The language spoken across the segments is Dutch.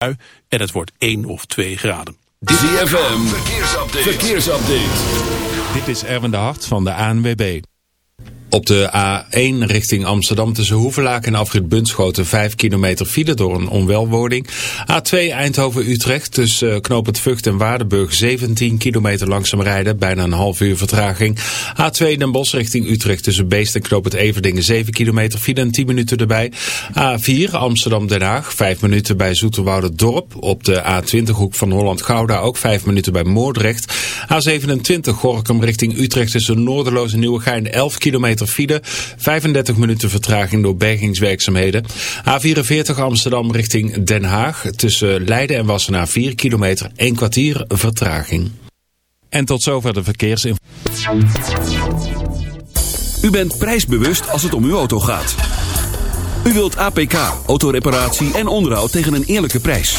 en het wordt 1 of 2 graden. ZFM, verkeersupdate. verkeersupdate. Dit is Erwin de Hart van de ANWB. Op de A1 richting Amsterdam tussen Hoevelaak en Afrit Bunschoten 5 kilometer file door een onwelwording. A2 Eindhoven-Utrecht tussen eh, het Vught en Waardenburg 17 kilometer langzaam rijden, bijna een half uur vertraging. A2 Den Bosch richting Utrecht tussen Beest en het Everdingen 7 kilometer file en 10 minuten erbij. A4 Amsterdam-Den Haag 5 minuten bij Dorp. Op de A20 hoek van Holland-Gouda ook 5 minuten bij Moordrecht. A27 Gorkum richting Utrecht tussen Noorderloos en Nieuwegein 11 kilometer file. 35 minuten vertraging door bergingswerkzaamheden. A44 Amsterdam richting Den Haag. Tussen Leiden en Wassenaar 4 kilometer. 1 kwartier vertraging. En tot zover de verkeersinformatie. U bent prijsbewust als het om uw auto gaat. U wilt APK, autoreparatie en onderhoud tegen een eerlijke prijs.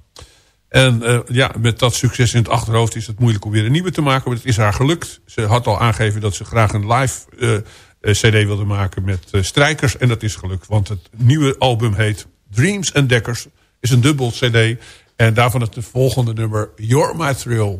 En eh, ja, met dat succes in het achterhoofd is het moeilijk om weer een nieuwe te maken. Maar het is haar gelukt. Ze had al aangegeven dat ze graag een live eh, cd wilde maken met eh, strijkers. En dat is gelukt. Want het nieuwe album heet Dreams and Deckers. Is een dubbel cd. En daarvan het volgende nummer You're My Thrill.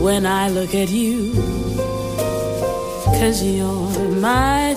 When I look at you. Cause you're my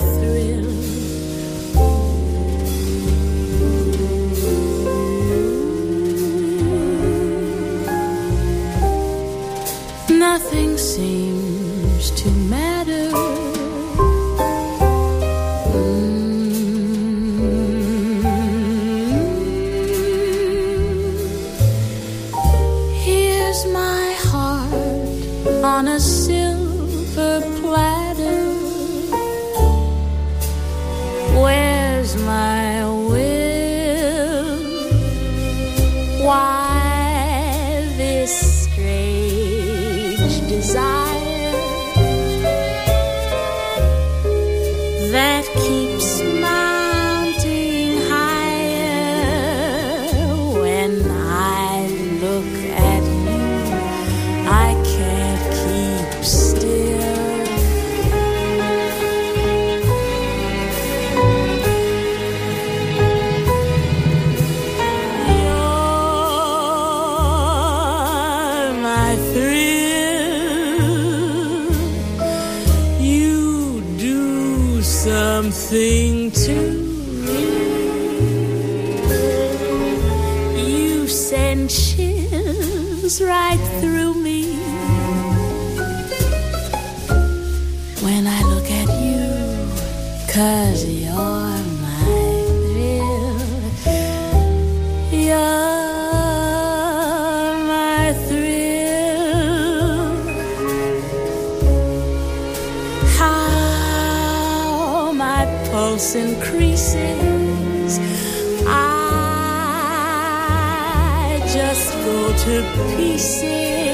increases. I just go to pieces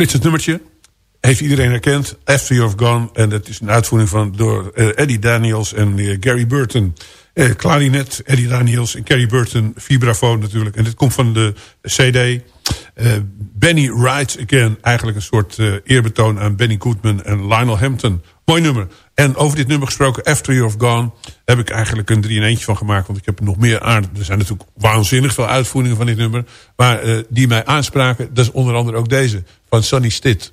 flitsend nummertje. Heeft iedereen herkend. After You've Gone. En dat is een uitvoering van door eh, Eddie Daniels en eh, Gary Burton. Eh, klarinet, Eddie Daniels en Gary Burton. Vibrafoon natuurlijk. En dit komt van de CD. Benny Rides Again. Eigenlijk een soort eerbetoon aan Benny Goodman en Lionel Hampton. Mooi nummer. En over dit nummer gesproken, After You've Gone... heb ik eigenlijk een drie in eentje van gemaakt. Want ik heb nog meer aan. Er zijn natuurlijk waanzinnig veel uitvoeringen van dit nummer. Maar eh, die mij aanspraken, dat is onder andere ook deze. Van Sonny Stitt.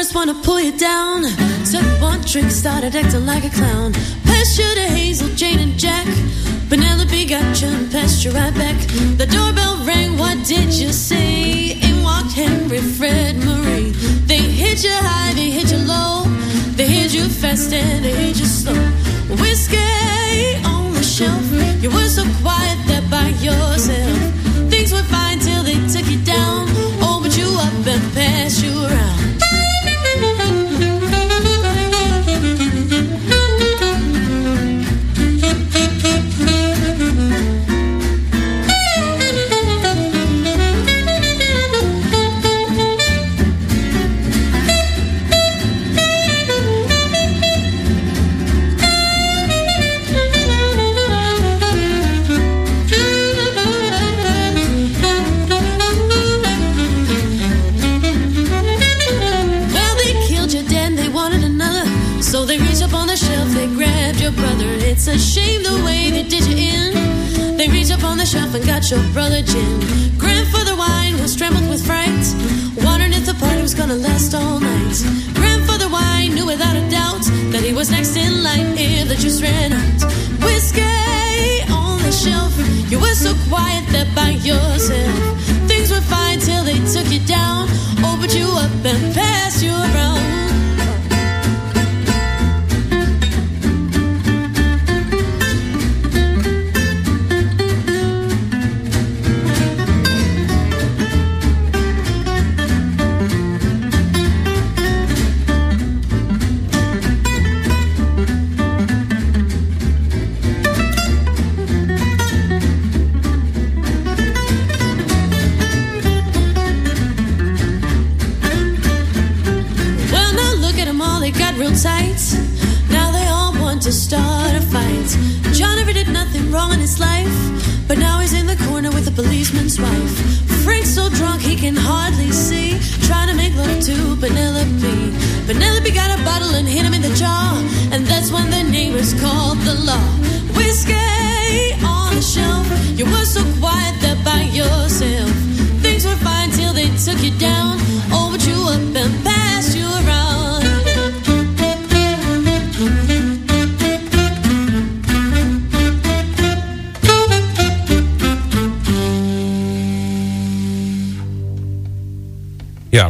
First one to pull you down. Took one drink, started acting like a clown. Passed you to Hazel, Jane, and Jack. Penelope got you and passed you right back. The doorbell rang, what did you say? In walked Henry, Fred, Marie. They hit you high, they hit you low. They hit you fast and they hit you slow. Whiskey shelf. You were so quiet there by yourself. They did you in. They reached up on the shelf and got your brother gin. Grandfather wine was trembled with fright, wondering if the party was gonna last all night. Grandfather wine knew without a doubt that he was next in line if the juice ran out. Whiskey on the shelf, you were so quiet there by yourself. Things were fine till they took you down, opened you up and passed you around.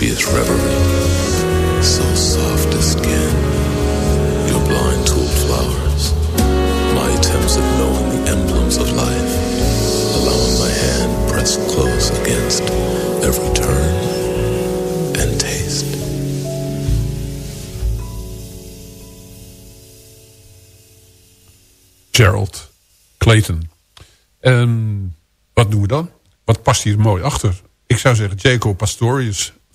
copious reverie. So soft a skin, your blind tooled flowers. My attempts at knowing the emblems of life, allowing my hand pressed close against every turn and taste. Gerald Clayton. En wat doen we dan? Wat past hier mooi achter? Ik zou zeggen Jaco Pastorius.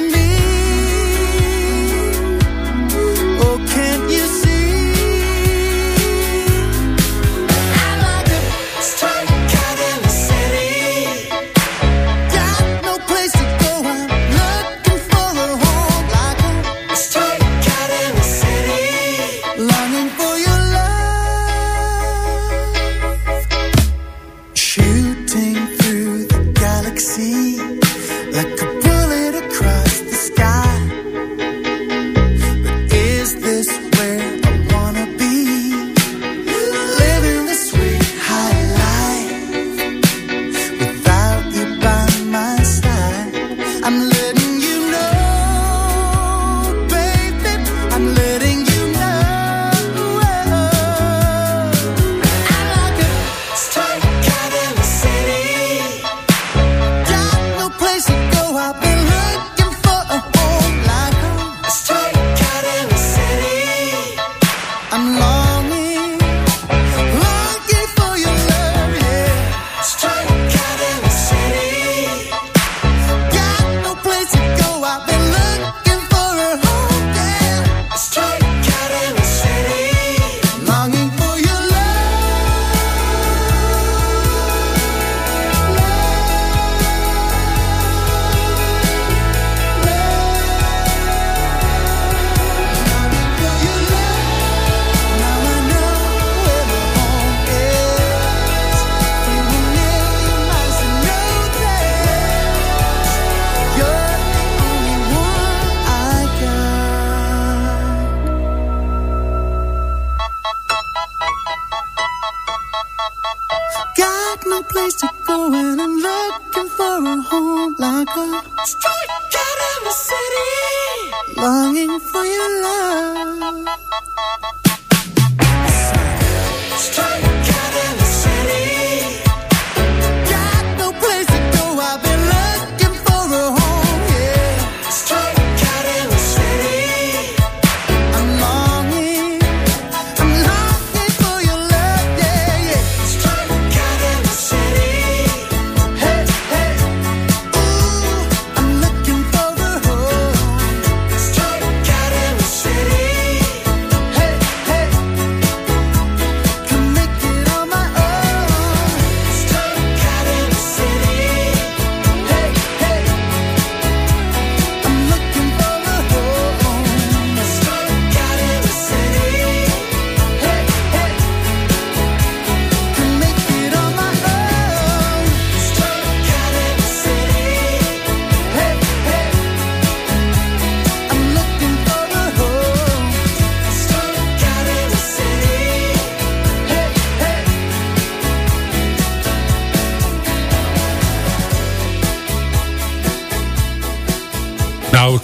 me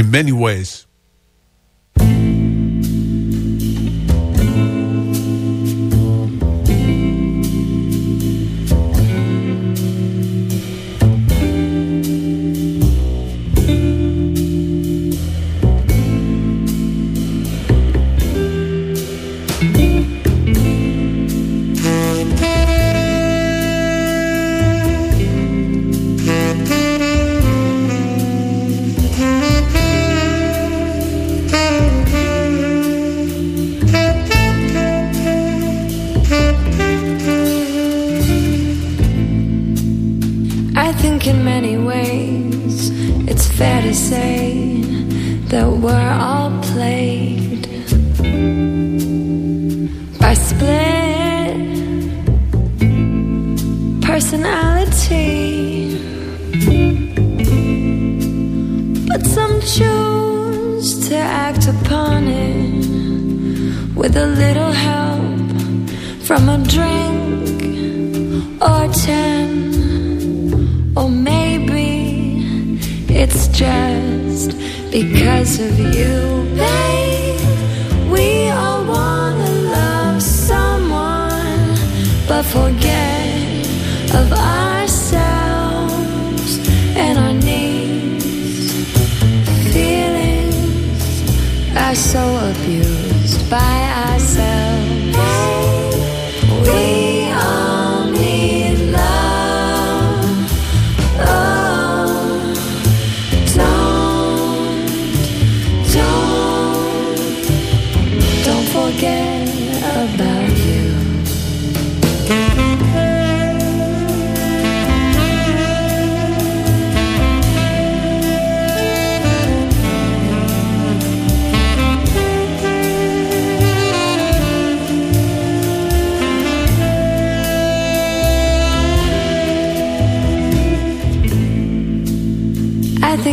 In many ways.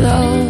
close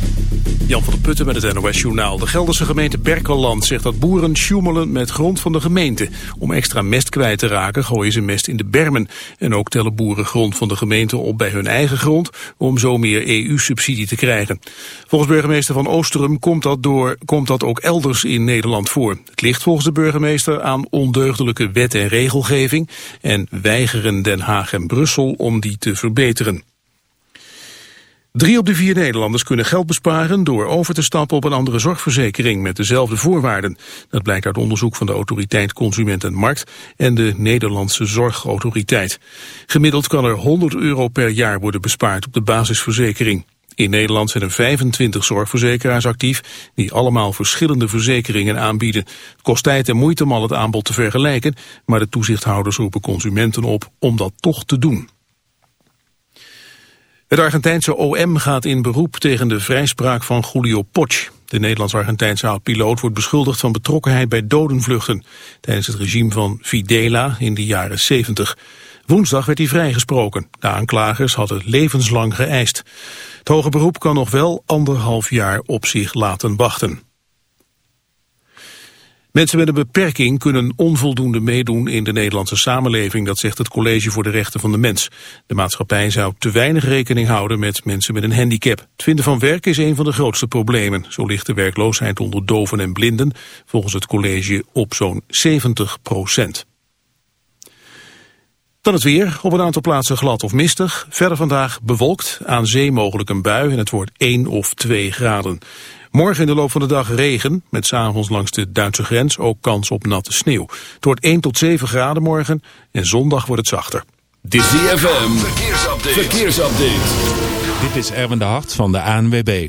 Jan van der Putten met het NOS-journaal. De Gelderse gemeente Berkelland zegt dat boeren sjoemelen met grond van de gemeente. Om extra mest kwijt te raken gooien ze mest in de bermen. En ook tellen boeren grond van de gemeente op bij hun eigen grond... om zo meer EU-subsidie te krijgen. Volgens burgemeester Van Oosterum komt dat, door, komt dat ook elders in Nederland voor. Het ligt volgens de burgemeester aan ondeugdelijke wet en regelgeving... en weigeren Den Haag en Brussel om die te verbeteren. Drie op de vier Nederlanders kunnen geld besparen door over te stappen op een andere zorgverzekering met dezelfde voorwaarden. Dat blijkt uit onderzoek van de autoriteit Consument en Markt en de Nederlandse Zorgautoriteit. Gemiddeld kan er 100 euro per jaar worden bespaard op de basisverzekering. In Nederland zijn er 25 zorgverzekeraars actief die allemaal verschillende verzekeringen aanbieden. Het kost tijd en moeite om al het aanbod te vergelijken, maar de toezichthouders roepen consumenten op om dat toch te doen. Het Argentijnse OM gaat in beroep tegen de vrijspraak van Julio Poch. De Nederlands-Argentijnse oud-piloot wordt beschuldigd van betrokkenheid bij dodenvluchten tijdens het regime van Fidela in de jaren 70. Woensdag werd hij vrijgesproken. De aanklagers hadden levenslang geëist. Het hoge beroep kan nog wel anderhalf jaar op zich laten wachten. Mensen met een beperking kunnen onvoldoende meedoen in de Nederlandse samenleving, dat zegt het College voor de Rechten van de Mens. De maatschappij zou te weinig rekening houden met mensen met een handicap. Het vinden van werk is een van de grootste problemen. Zo ligt de werkloosheid onder doven en blinden volgens het college op zo'n 70 procent. Dan het weer. Op een aantal plaatsen glad of mistig. Verder vandaag bewolkt. Aan zee mogelijk een bui en het wordt 1 of 2 graden. Morgen in de loop van de dag regen, met s'avonds langs de Duitse grens ook kans op natte sneeuw. Het wordt 1 tot 7 graden morgen en zondag wordt het zachter. Dit is ZFM. Verkeersupdate. Verkeersupdate. Dit is Erwin de Hart van de ANWB.